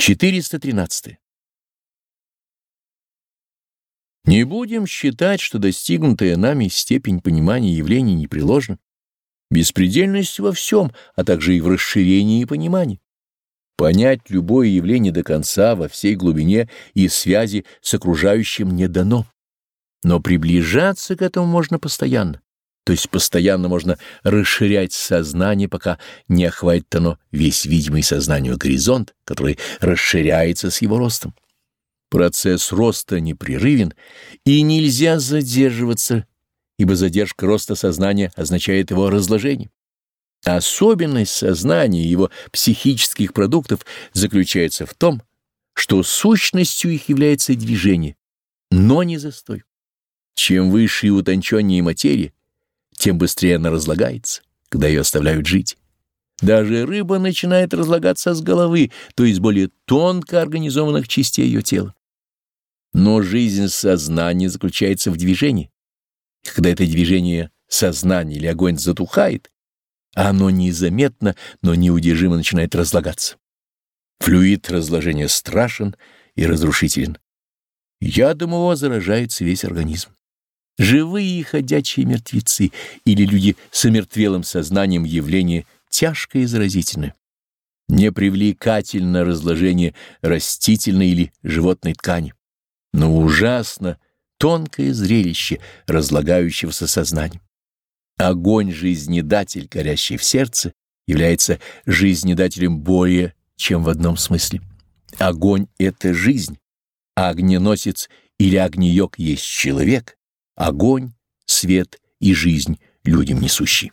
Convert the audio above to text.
413. Не будем считать, что достигнутая нами степень понимания явлений непреложна. Беспредельность во всем, а также и в расширении понимания. Понять любое явление до конца во всей глубине и связи с окружающим не дано. Но приближаться к этому можно постоянно. То есть постоянно можно расширять сознание, пока не охватит оно весь видимый сознанию горизонт, который расширяется с его ростом. Процесс роста непрерывен, и нельзя задерживаться, ибо задержка роста сознания означает его разложение. Особенность сознания и его психических продуктов заключается в том, что сущностью их является движение, но не застой. Чем выше и утонченнее материя, тем быстрее она разлагается, когда ее оставляют жить. Даже рыба начинает разлагаться с головы, то есть более тонко организованных частей ее тела. Но жизнь сознания заключается в движении. Когда это движение сознания или огонь затухает, оно незаметно, но неудержимо начинает разлагаться. Флюид разложения страшен и разрушителен. Ядом его заражается весь организм. Живые ходячие мертвецы или люди с омертвелым сознанием явления тяжкое и заразительное. Непривлекательно разложение растительной или животной ткани, но ужасно тонкое зрелище разлагающегося сознания. Огонь-жизнедатель, горящий в сердце, является жизнедателем более, чем в одном смысле. Огонь — это жизнь, а огненосец или огниёк есть человек, огонь, свет и жизнь людям несущий.